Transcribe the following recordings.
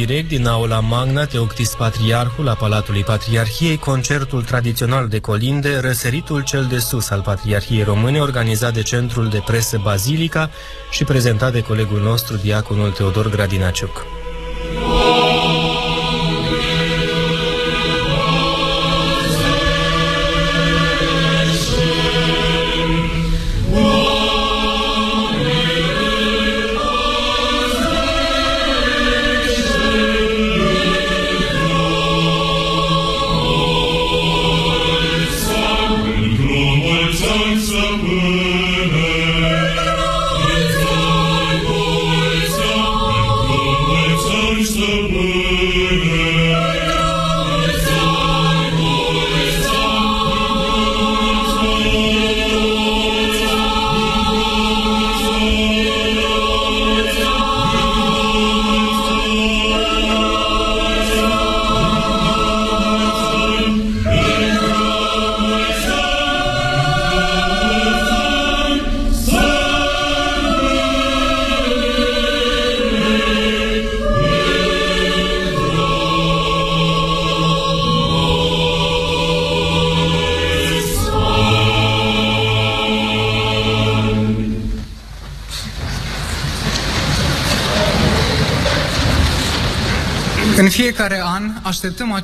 Direct din aula Magna Teoctis Patriarhul a Palatului Patriarhiei, concertul tradițional de colinde, Răsăritul cel de sus al Patriarhiei Române, organizat de Centrul de Presă Bazilica și prezentat de colegul nostru, diaconul Teodor Gradinaciuc.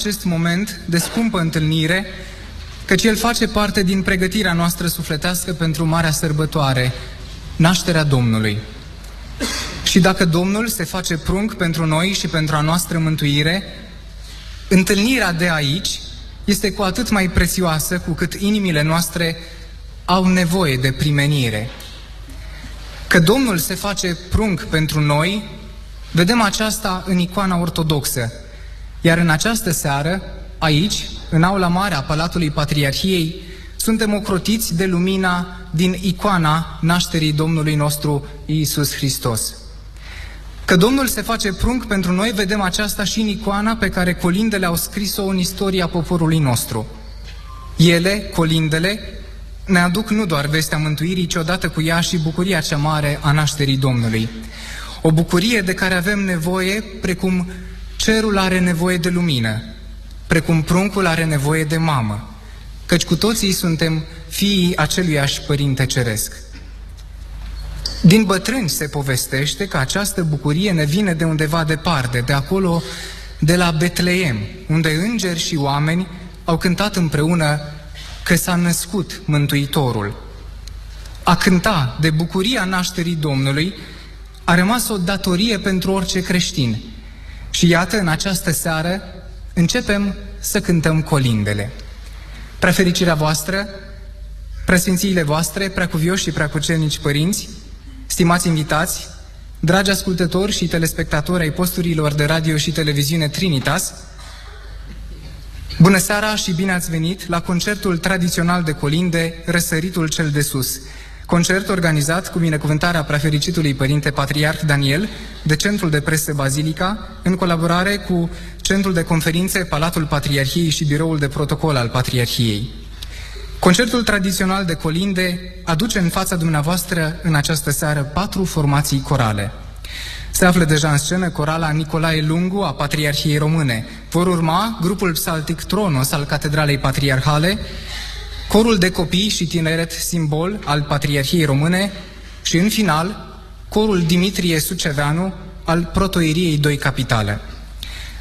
Acest moment de scumpă întâlnire, căci el face parte din pregătirea noastră sufletească pentru marea sărbătoare, nașterea Domnului. Și dacă Domnul se face prunc pentru noi și pentru a noastră mântuire, întâlnirea de aici este cu atât mai prețioasă cu cât inimile noastre au nevoie de primenire. Că Domnul se face prunc pentru noi Vedem aceasta în icoana ortodoxă. Iar în această seară, aici, în aula mare a Palatului Patriarhiei, suntem ocrotiți de lumina din icoana nașterii Domnului nostru Iisus Hristos. Că Domnul se face prunc pentru noi, vedem aceasta și în icoana pe care colindele au scris-o în istoria poporului nostru. Ele, colindele, ne aduc nu doar vestea mântuirii, ci odată cu ea și bucuria cea mare a nașterii Domnului. O bucurie de care avem nevoie, precum cerul are nevoie de lumină, precum pruncul are nevoie de mamă, căci cu toții suntem fiii aceluiași Părinte Ceresc. Din bătrâni se povestește că această bucurie ne vine de undeva departe, de acolo, de la Betleem, unde îngeri și oameni au cântat împreună că s-a născut Mântuitorul. A cânta de bucuria nașterii Domnului a rămas o datorie pentru orice creștin. Și iată, în această seară, începem să cântăm colindele. Prefericirea voastră, presfințiile voastre, preacuvioși și preacucernici părinți, stimați invitați, dragi ascultători și telespectatori ai posturilor de radio și televiziune Trinitas, Bună seara și bine ați venit la concertul tradițional de colinde Răsăritul cel de sus, Concert organizat cu binecuvântarea prefericitului Părinte Patriarh Daniel de Centrul de Presă Bazilica, în colaborare cu Centrul de Conferințe Palatul Patriarhiei și Biroul de Protocol al Patriarhiei. Concertul tradițional de colinde aduce în fața dumneavoastră în această seară patru formații corale. Se află deja în scenă corala Nicolae Lungu a Patriarhiei Române. Vor urma grupul psaltic Tronos al Catedralei Patriarhale, corul de copii și tineret simbol al Patriarhiei Române și, în final, corul Dimitrie Suceveanu al Protoiriei Doi Capitale.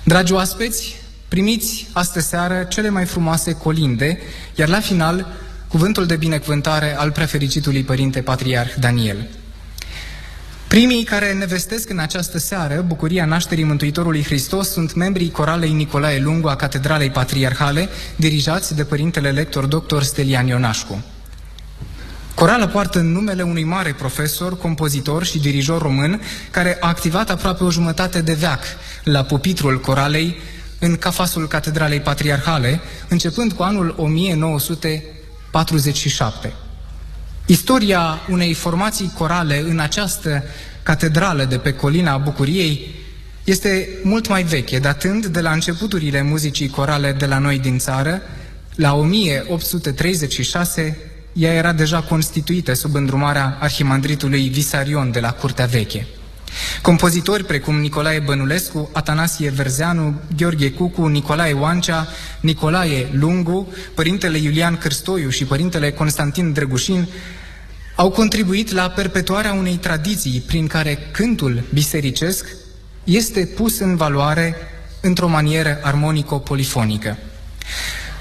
Dragi oaspeți, primiți astă seară cele mai frumoase colinde, iar la final, cuvântul de binecuvântare al prefericitului Părinte Patriarh Daniel. Primii care ne vestesc în această seară bucuria nașterii Mântuitorului Hristos sunt membrii coralei Nicolae Lungu a Catedralei Patriarhale, dirijați de părintele lector dr. Stelian Ionașcu. Corala poartă numele unui mare profesor, compozitor și dirijor român care a activat aproape o jumătate de veac la pupitrul coralei în cafasul Catedralei Patriarhale, începând cu anul 1947. Istoria unei formații corale în această catedrală de pe colina Bucuriei este mult mai veche, datând de la începuturile muzicii corale de la noi din țară, la 1836, ea era deja constituită sub îndrumarea arhimandritului Visarion de la Curtea Veche. Compozitori precum Nicolae Bănulescu, Atanasie Verzeanu, Gheorghe Cucu, Nicolae Oancea, Nicolae Lungu, părintele Iulian Cârstoiu și părintele Constantin Drăgușin au contribuit la perpetuarea unei tradiții prin care cântul bisericesc este pus în valoare într-o manieră armonico-polifonică.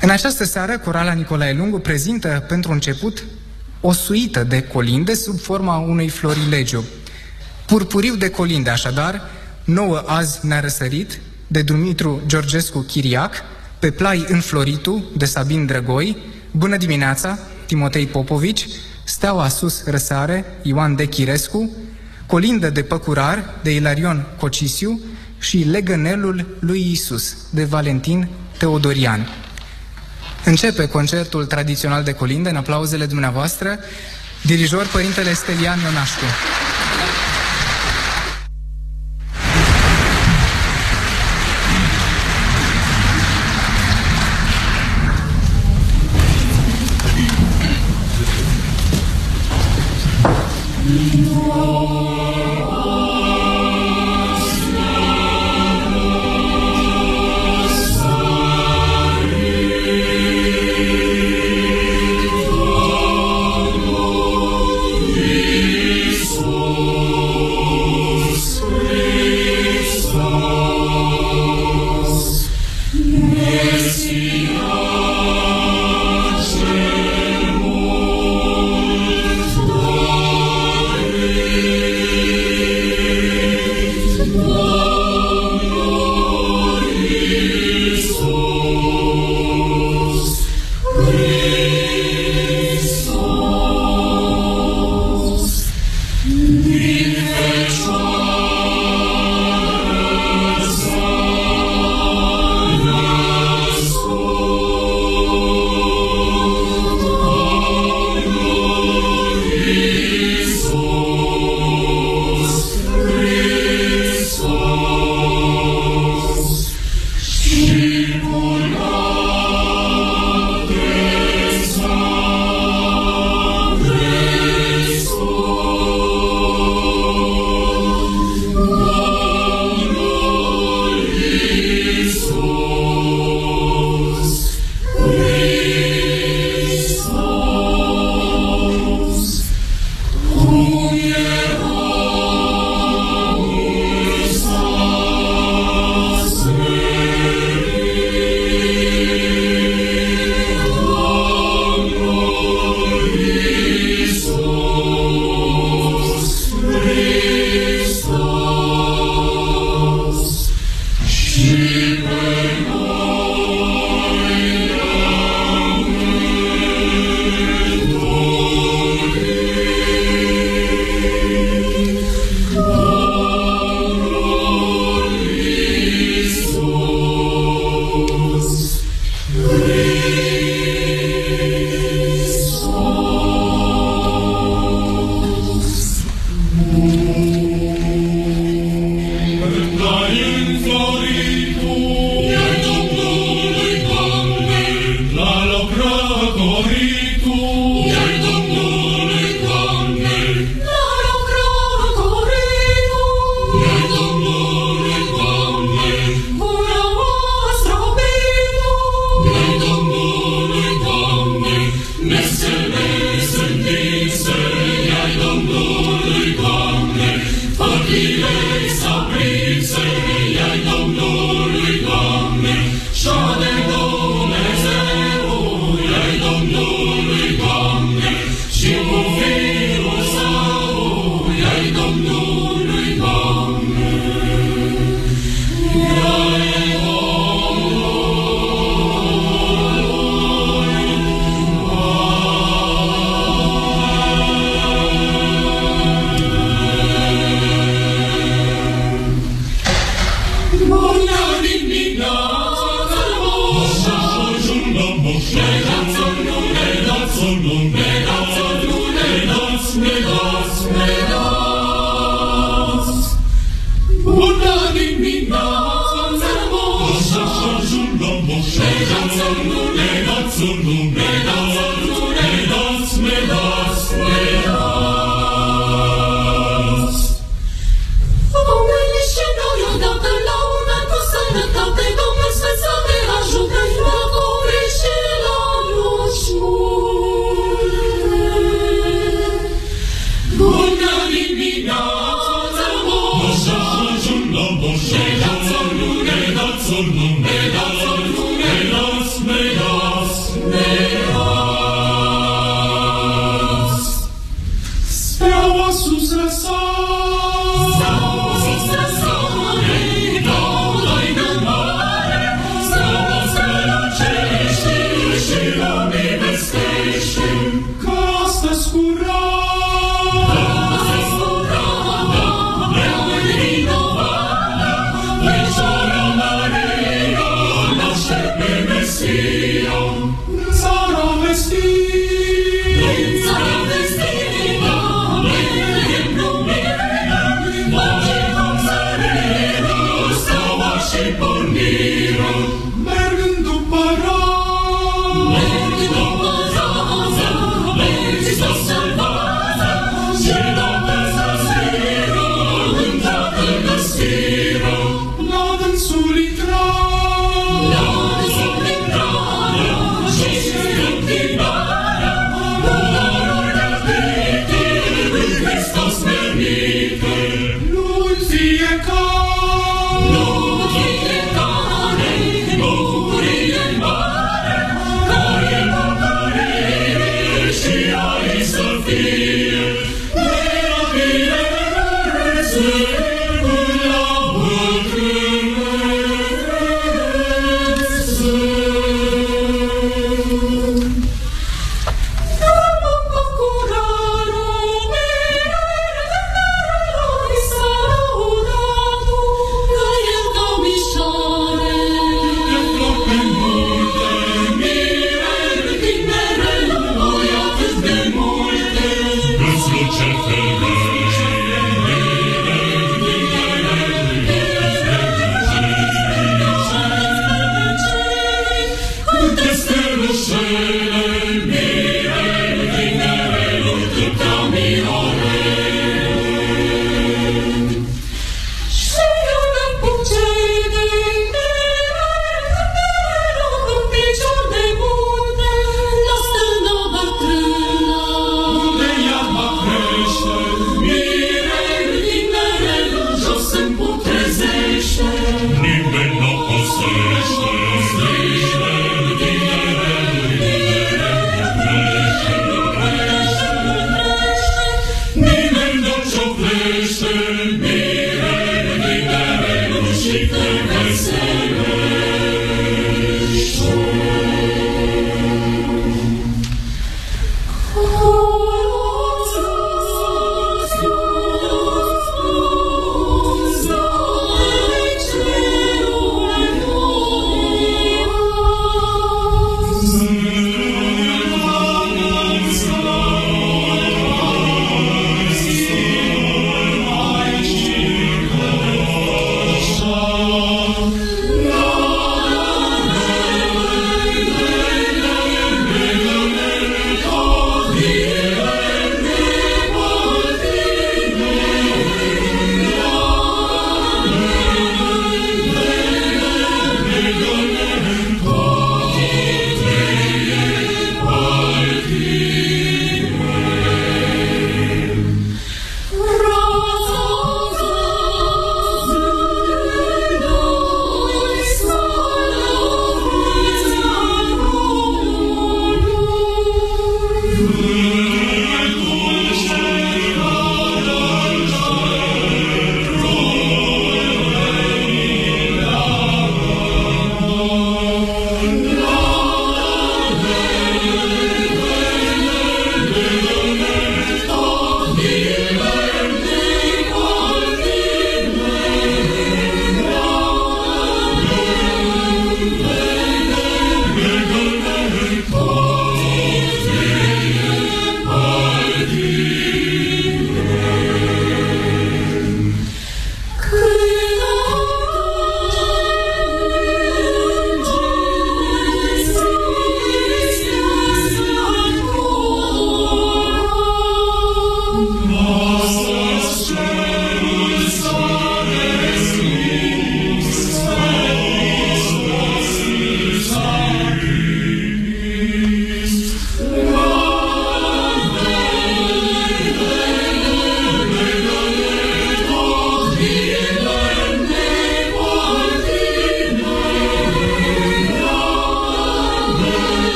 În această seară, Corala Nicolae Lungu prezintă pentru început o suită de colinde sub forma unui florilegiu. Purpuriu de colinde, așadar, nouă azi ne-a răsărit, de Dumitru Georgescu Chiriac, pe plai în Floritu, de Sabin Drăgoi, Bună dimineața, Timotei Popovici, Steaua sus răsare, Ioan de Chirescu, Colindă de Păcurar, de Ilarion Cocisiu și Legănelul lui Isus, de Valentin Teodorian. Începe concertul tradițional de colinde în aplauzele dumneavoastră, dirijor Părintele Stelian Ionașcu. Mușegață, lumegață, lumegață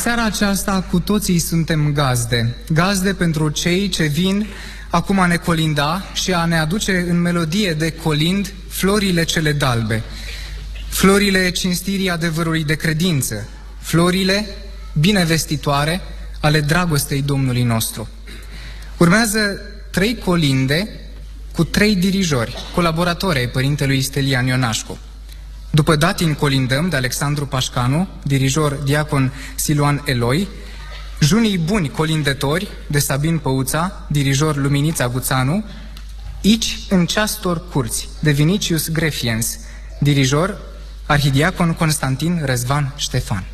seara aceasta cu toții suntem gazde. Gazde pentru cei ce vin acum a ne colinda și a ne aduce în melodie de colind florile cele dalbe, florile cinstirii adevărului de credință, florile binevestitoare ale dragostei Domnului nostru. Urmează trei colinde cu trei dirijori, colaboratori ai părintelui Stelian Ionașcu. După datin colindăm de Alexandru Pașcanu, dirijor diacon Siluan Eloi, Junii buni colindători de Sabin Păuța, dirijor Luminița Guțanu, Ici în ceastor curți de Vinicius Grefiens, dirijor arhidiacon Constantin Răzvan Ștefan.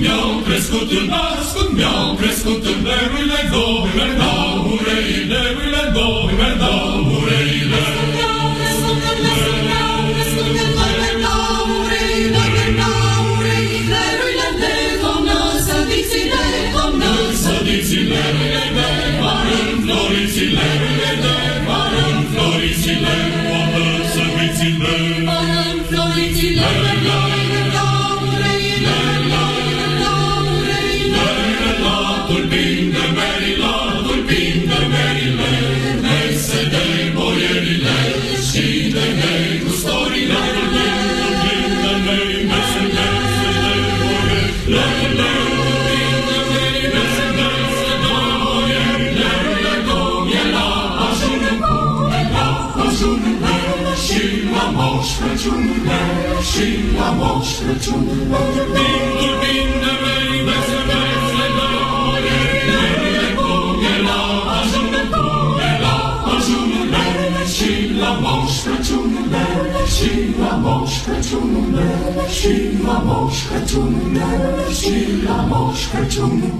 Mi-au crescut în născut, mi-au crescut în lerurile două, dau urei, lerurile două, dau ureile. Sădițile, florițile, florițile, sădițile, tulpinde și la moș Crăciunul meu. Tulpinde, tulpinde mei, mese, mese de boierile, e la ajunul, e la ajunul meu, și la moș Crăciunul meu, și la moș Crăciunul meu, și la moș Crăciunul meu, și la moș Crăciunul. La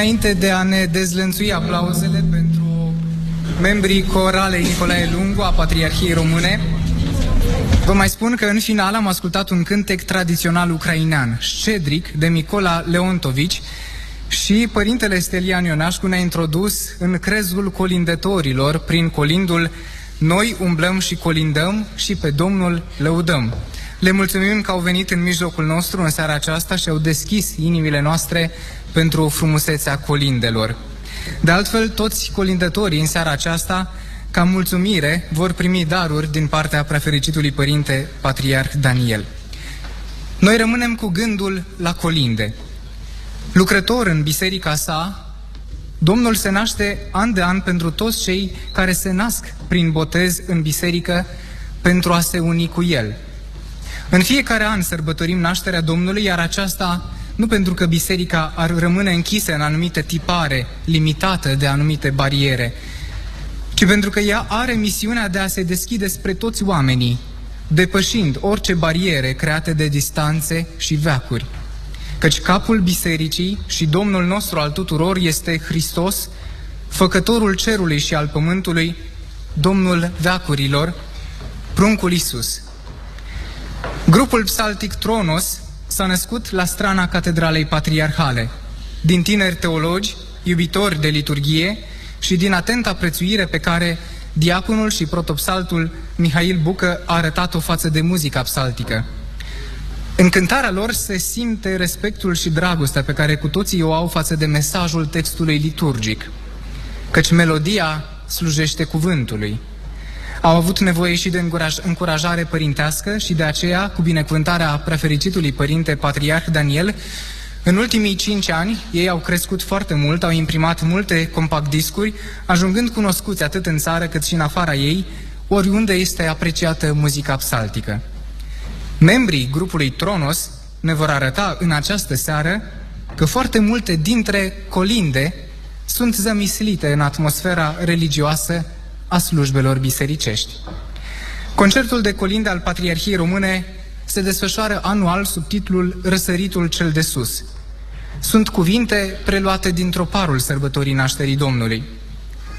înainte de a ne dezlănțui aplauzele pentru membrii coralei Nicolae Lungu a Patriarhiei Române, Vă mai spun că în final am ascultat un cântec tradițional ucrainean, Ședric, de Micola Leontovici, și părintele Stelian Ionașcu ne-a introdus în crezul colindătorilor prin colindul Noi umblăm și colindăm și pe Domnul lăudăm. Le mulțumim că au venit în mijlocul nostru în seara aceasta și au deschis inimile noastre pentru frumusețea colindelor. De altfel, toți colindătorii în seara aceasta ca mulțumire, vor primi daruri din partea prefericitului părinte Patriarh Daniel. Noi rămânem cu gândul la colinde. Lucrător în biserica sa, Domnul se naște an de an pentru toți cei care se nasc prin botez în biserică pentru a se uni cu El. În fiecare an sărbătorim nașterea Domnului, iar aceasta nu pentru că biserica ar rămâne închisă în anumite tipare, limitată de anumite bariere, ci pentru că ea are misiunea de a se deschide spre toți oamenii, depășind orice bariere create de distanțe și veacuri. Căci capul bisericii și Domnul nostru al tuturor este Hristos, făcătorul cerului și al pământului, Domnul veacurilor, pruncul Isus. Grupul psaltic Tronos s-a născut la strana Catedralei Patriarhale. Din tineri teologi, iubitori de liturghie, și din atenta prețuire pe care diaconul și protopsaltul Mihail Bucă a arătat-o față de muzica psaltică. În cântarea lor se simte respectul și dragostea pe care cu toții o au față de mesajul textului liturgic, căci melodia slujește cuvântului. Au avut nevoie și de încurajare părintească și de aceea, cu binecuvântarea prefericitului părinte Patriarh Daniel, în ultimii cinci ani, ei au crescut foarte mult, au imprimat multe compact discuri, ajungând cunoscuți atât în țară cât și în afara ei, oriunde este apreciată muzica psaltică. Membrii grupului Tronos ne vor arăta în această seară că foarte multe dintre colinde sunt zămislite în atmosfera religioasă a slujbelor bisericești. Concertul de colinde al Patriarhiei Române se desfășoară anual sub titlul Răsăritul cel de sus. Sunt cuvinte preluate din troparul sărbătorii nașterii Domnului.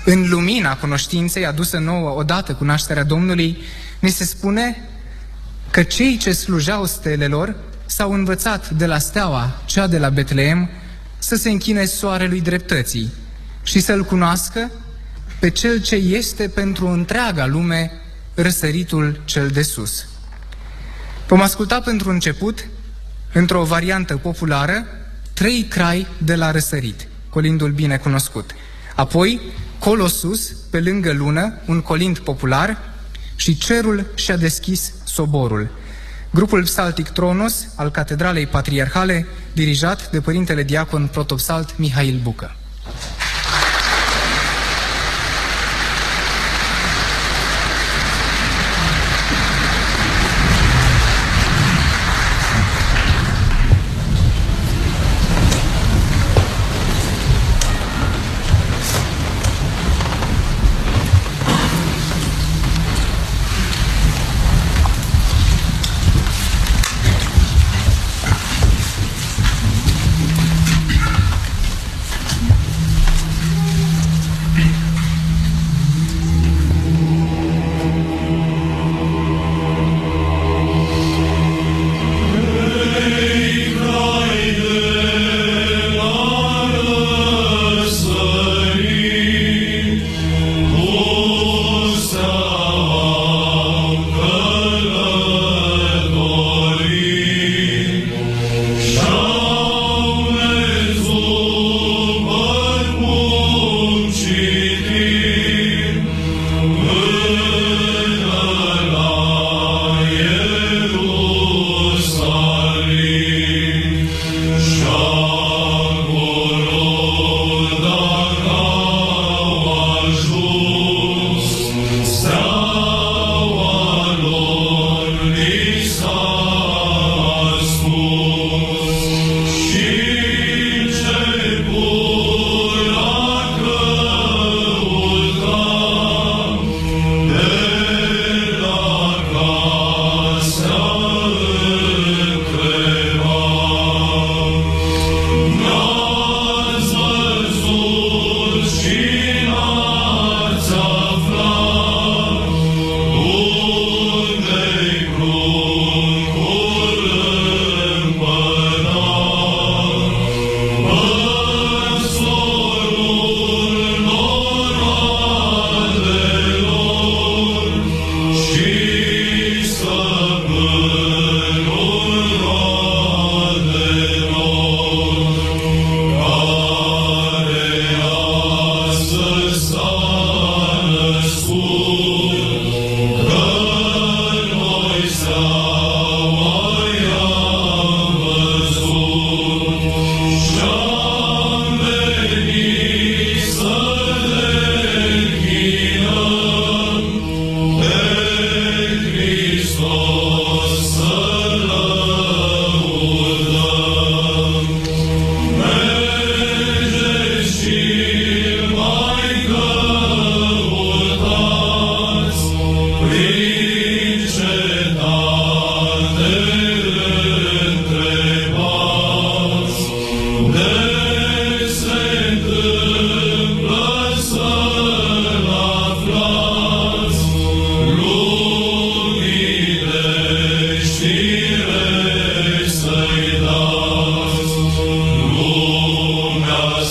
În lumina cunoștinței adusă nouă odată cu nașterea Domnului, ni se spune că cei ce slujeau stelelor s-au învățat de la steaua, cea de la Betleem, să se închine soarelui dreptății și să-L cunoască pe Cel ce este pentru întreaga lume răsăritul cel de sus. Vom asculta pentru început, într-o variantă populară, trei crai de la răsărit, colindul bine cunoscut. Apoi, Colosus, pe lângă lună, un colind popular, și cerul și-a deschis soborul. Grupul psaltic Tronos al Catedralei Patriarhale, dirijat de părintele diacon protopsalt Mihail Bucă.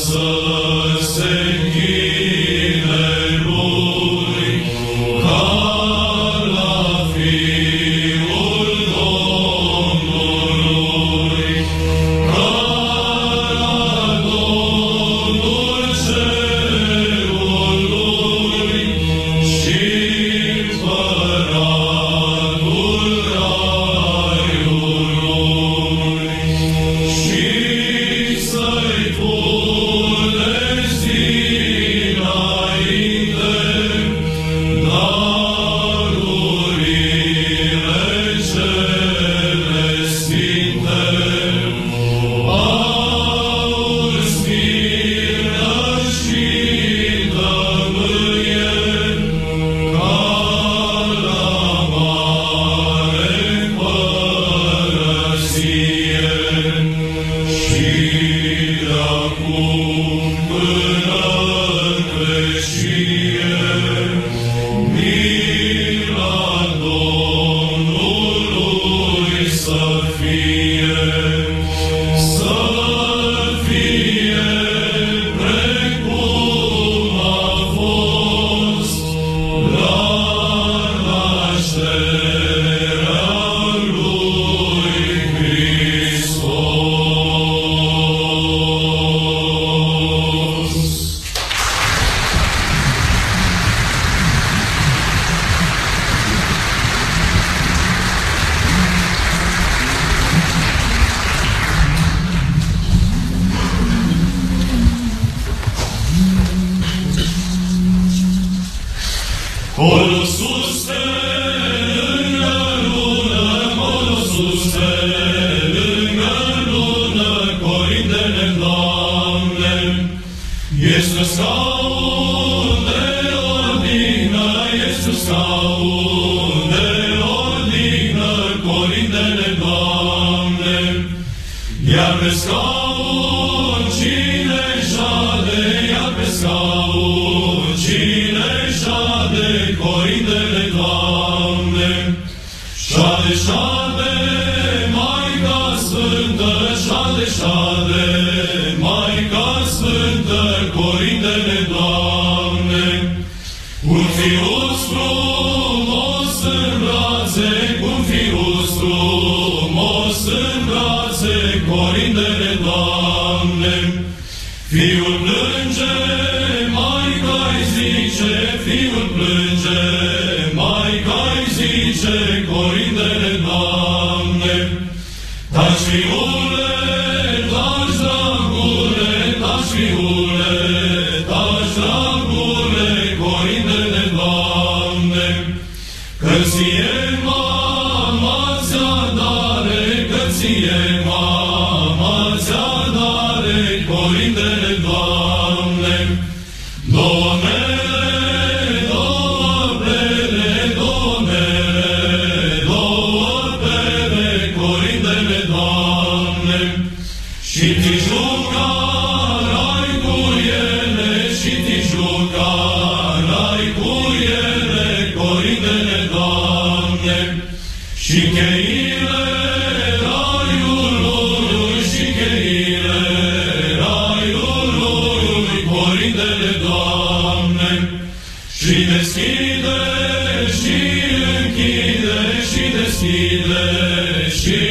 So. Doamne. Iar pe scaun și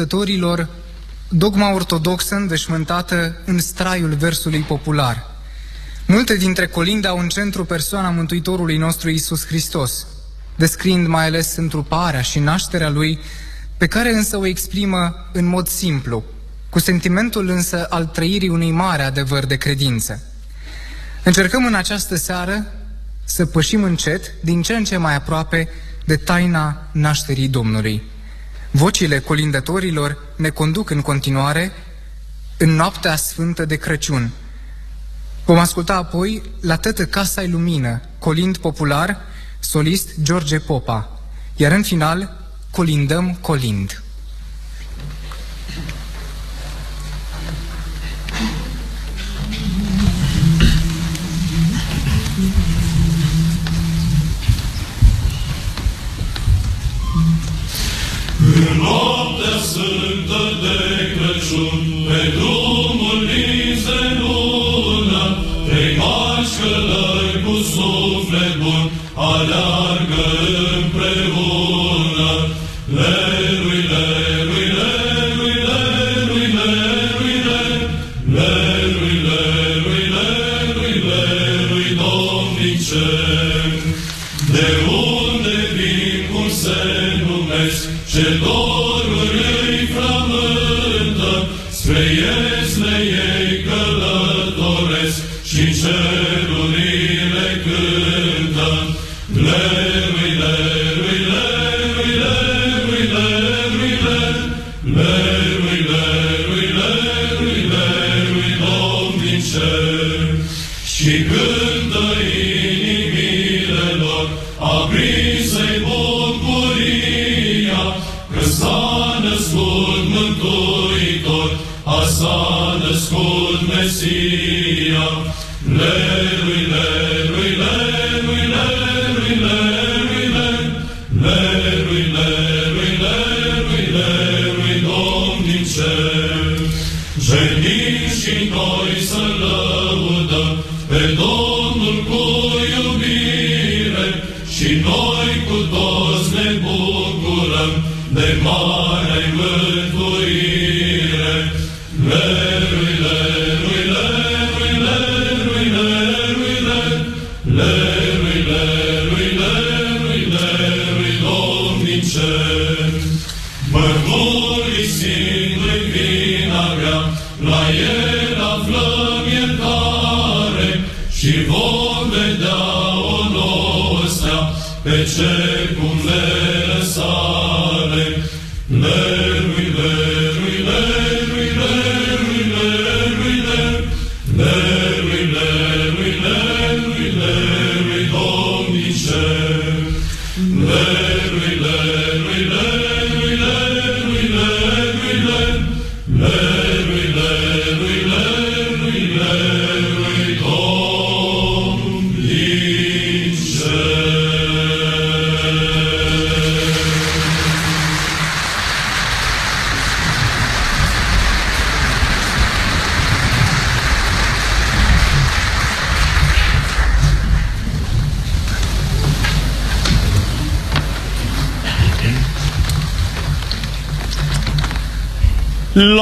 ascultătorilor dogma ortodoxă înveșmântată în straiul versului popular. Multe dintre colinde au în centru persoana Mântuitorului nostru Isus Hristos, descriind mai ales întruparea și nașterea Lui, pe care însă o exprimă în mod simplu, cu sentimentul însă al trăirii unui mare adevăr de credință. Încercăm în această seară să pășim încet, din ce în ce mai aproape, de taina nașterii Domnului. Vocile colindătorilor ne conduc în continuare în noaptea sfântă de Crăciun. Vom asculta apoi la Tătă Casa Lumină, colind popular, solist George Popa, iar în final colindăm colind. În noaptea sfântă de Crăciun, pe drumul lins de lună, trei mași călări cu suflet bun, aleargă împreună. De mare mântuire.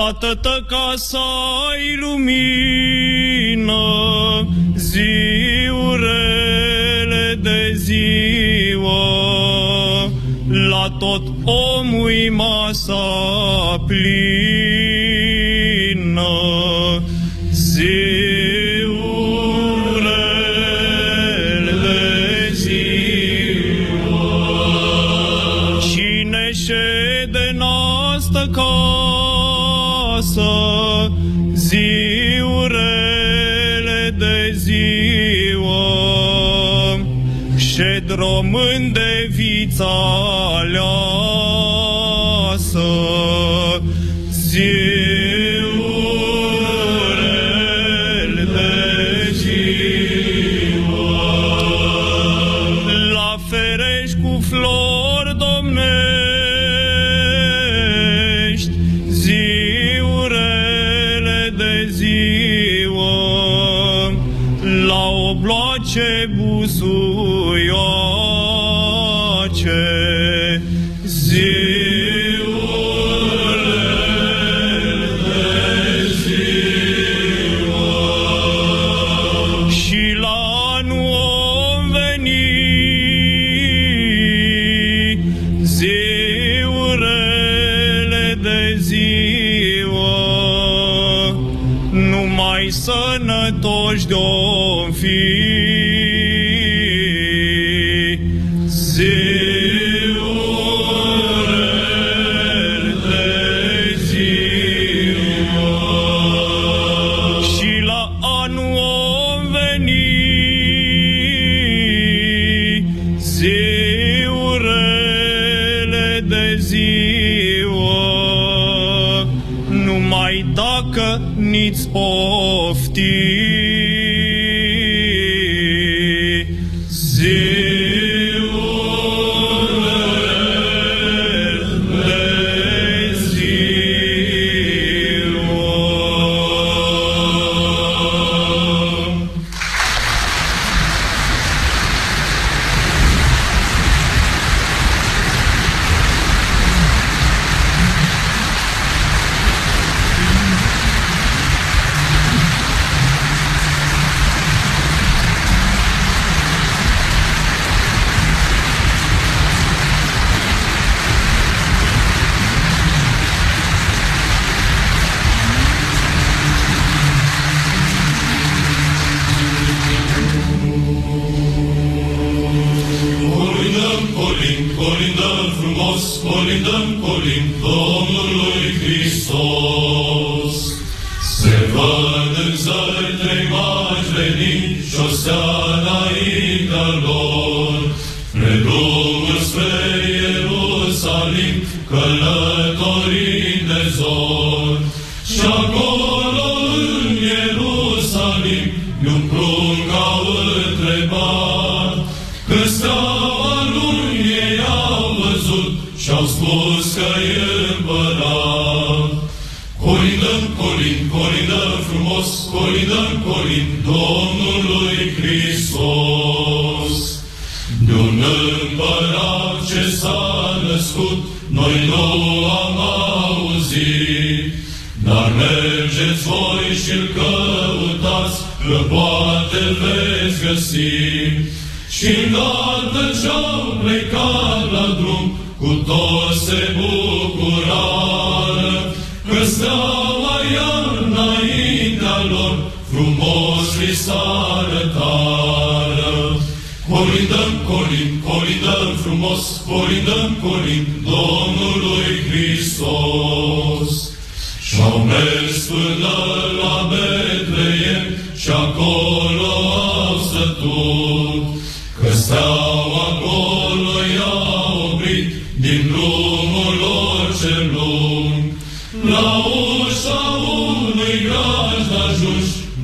Arată-te ca să ai lumină. Șed român de vița aleasă, ziurele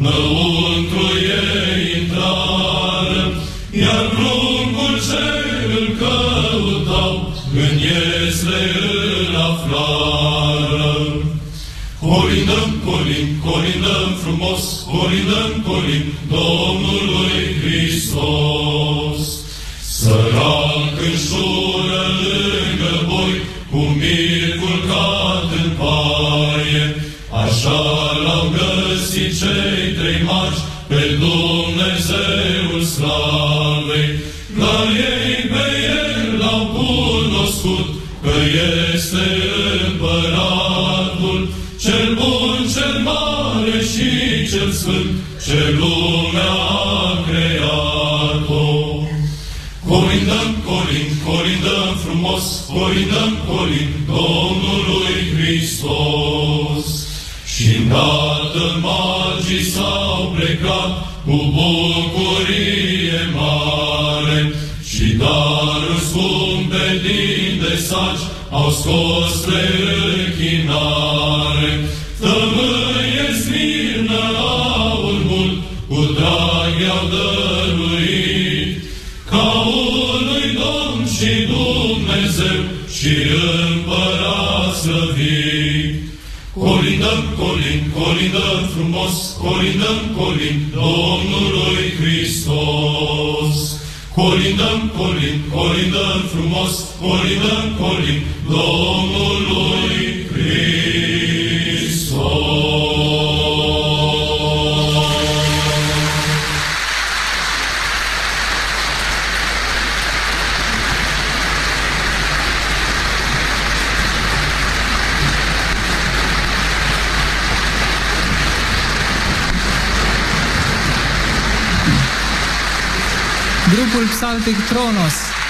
Lăuntru e intrare, iar pruncul ce îl căutau, în iesle îl aflară. Colindăm, frumos, colindăm, colim, scos spre închinare, tămâie aurul, cu drag i-au dăruit, Domn și Dumnezeu și împărat slăvit. Colindăm, colind, colindăm frumos, colindăm, colind, Domnului Hristos. Colindăm, colind, colindăm frumos, colindăm, colind, Grupul Psaltic Tronos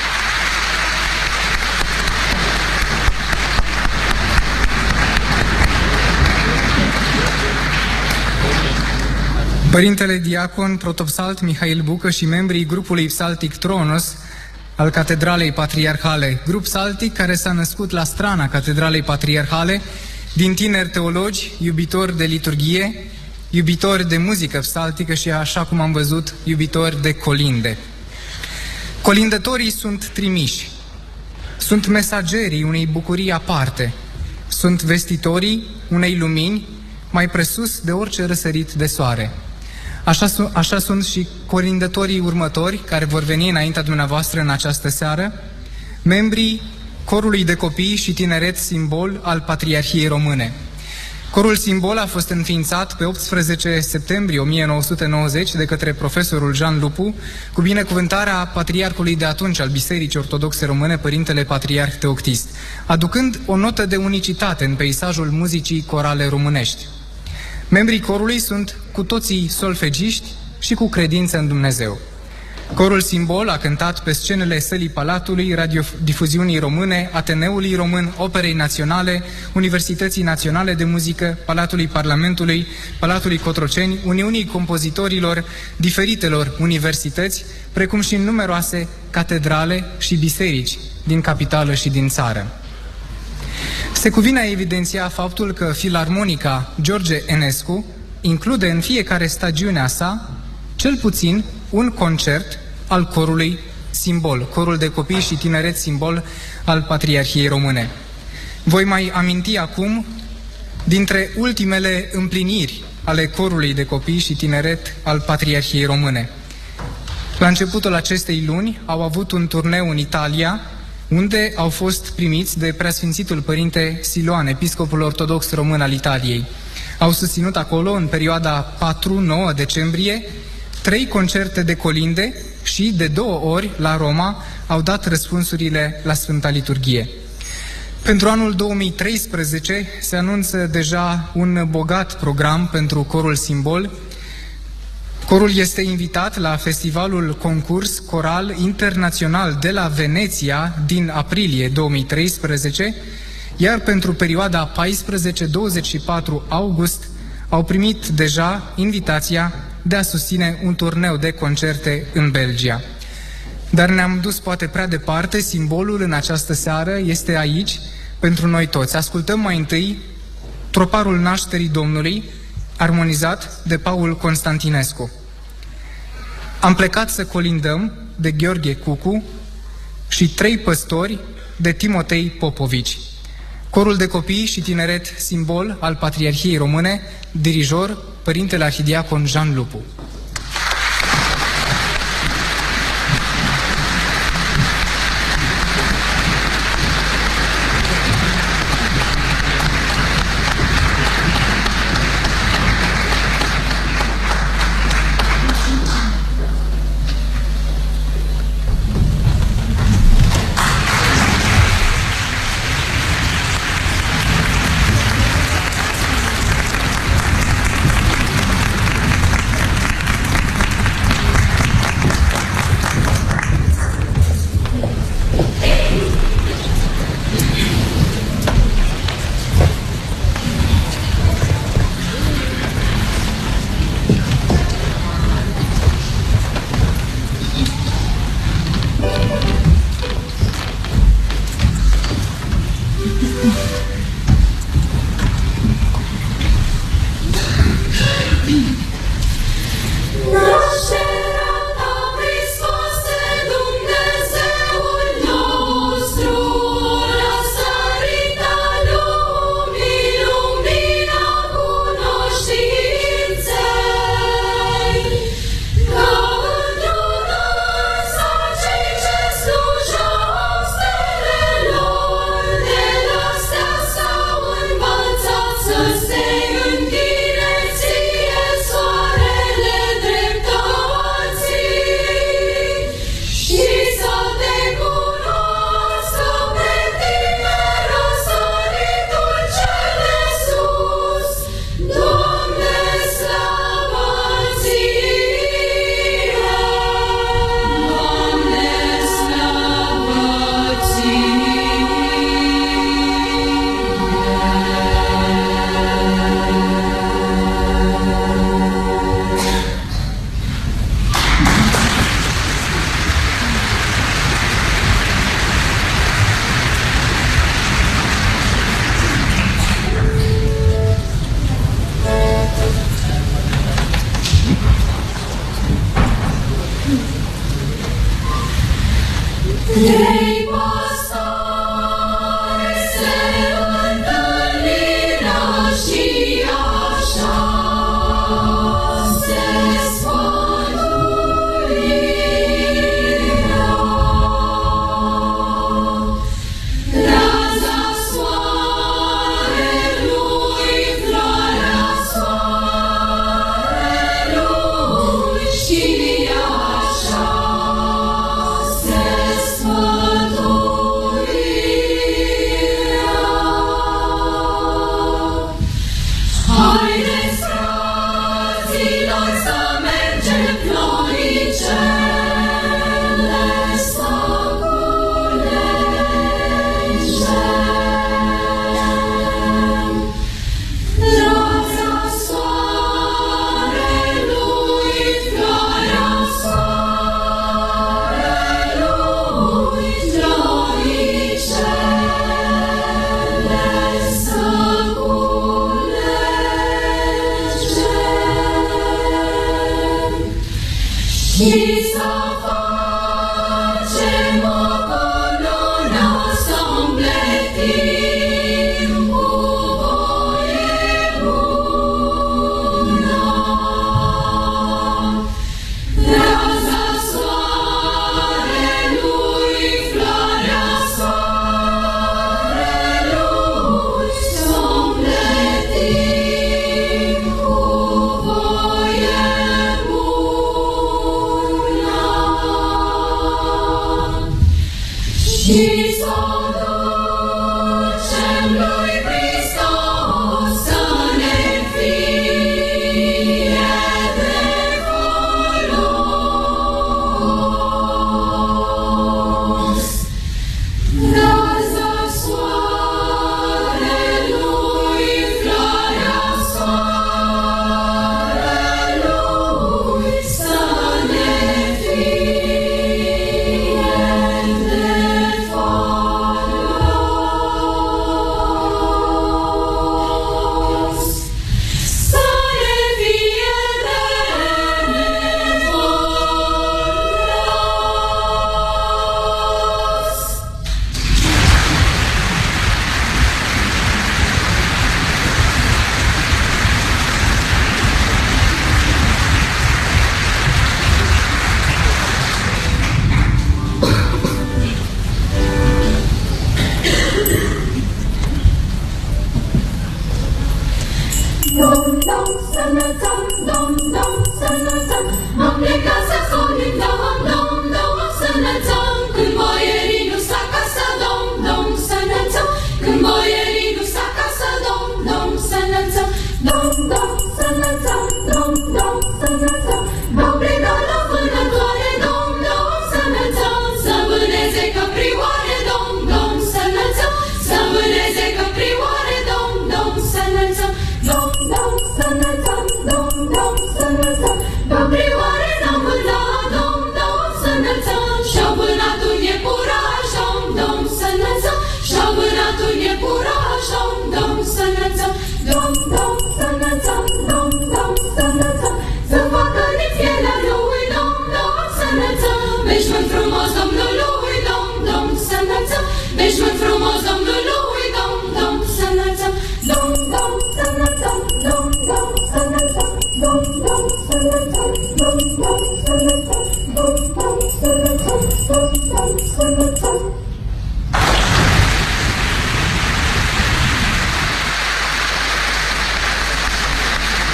Părintele Diacon Protopsalt Mihail Bucă și membrii grupului Psaltic Tronos al Catedralei Patriarhale, grup psaltic care s-a născut la strana Catedralei Patriarhale din tineri teologi, iubitori de liturghie, iubitori de muzică psaltică și, așa cum am văzut, iubitori de colinde. Colindătorii sunt trimiși, sunt mesagerii unei bucurii aparte, sunt vestitorii unei lumini mai presus de orice răsărit de soare. Așa, așa sunt și colindătorii următori care vor veni înaintea dumneavoastră în această seară, membrii corului de copii și tineret simbol al Patriarhiei Române. Corul simbol a fost înființat pe 18 septembrie 1990 de către profesorul Jean Lupu, cu binecuvântarea patriarcului de atunci al Bisericii Ortodoxe Române, Părintele Patriarh Teoctist, aducând o notă de unicitate în peisajul muzicii corale românești. Membrii corului sunt cu toții solfegiști și cu credință în Dumnezeu. Corul Simbol a cântat pe scenele sălii Palatului, Radiodifuziunii Române, Ateneului Român, Operei Naționale, Universității Naționale de Muzică, Palatului Parlamentului, Palatului Cotroceni, Uniunii Compozitorilor, diferitelor universități, precum și în numeroase catedrale și biserici din capitală și din țară. Se cuvine a evidenția faptul că Filarmonica George Enescu include în fiecare stagiune a sa cel puțin un concert al corului simbol, corul de copii și tineret simbol al Patriarhiei Române. Voi mai aminti acum dintre ultimele împliniri ale corului de copii și tineret al Patriarhiei Române. La începutul acestei luni au avut un turneu în Italia, unde au fost primiți de preasfințitul părinte Siloan, episcopul ortodox român al Italiei. Au susținut acolo, în perioada 4-9 decembrie, trei concerte de colinde și de două ori la Roma au dat răspunsurile la Sfânta Liturghie. Pentru anul 2013 se anunță deja un bogat program pentru corul simbol, Corul este invitat la festivalul concurs coral internațional de la Veneția din aprilie 2013, iar pentru perioada 14-24 august au primit deja invitația de a susține un turneu de concerte în Belgia. Dar ne-am dus poate prea departe, simbolul în această seară este aici pentru noi toți. Ascultăm mai întâi troparul nașterii Domnului, armonizat de Paul Constantinescu. Am plecat să colindăm de Gheorghe Cucu și trei păstori de Timotei Popovici. Corul de copii și tineret simbol al Patriarhiei Române, dirijor, Părintele Arhidiacon Jean Lupu.